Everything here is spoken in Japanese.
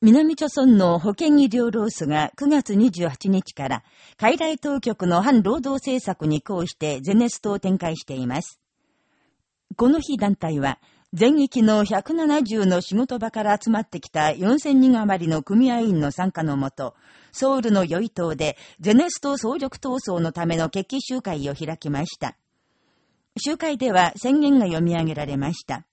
南朝村の保健医療ローが9月28日から海外当局の反労働政策に抗してゼネストを展開しています。この日団体は、全域の170の仕事場から集まってきた4000人余りの組合員の参加のもと、ソウルの良い島でゼネスト総力闘争のための決起集会を開きました。集会では宣言が読み上げられました。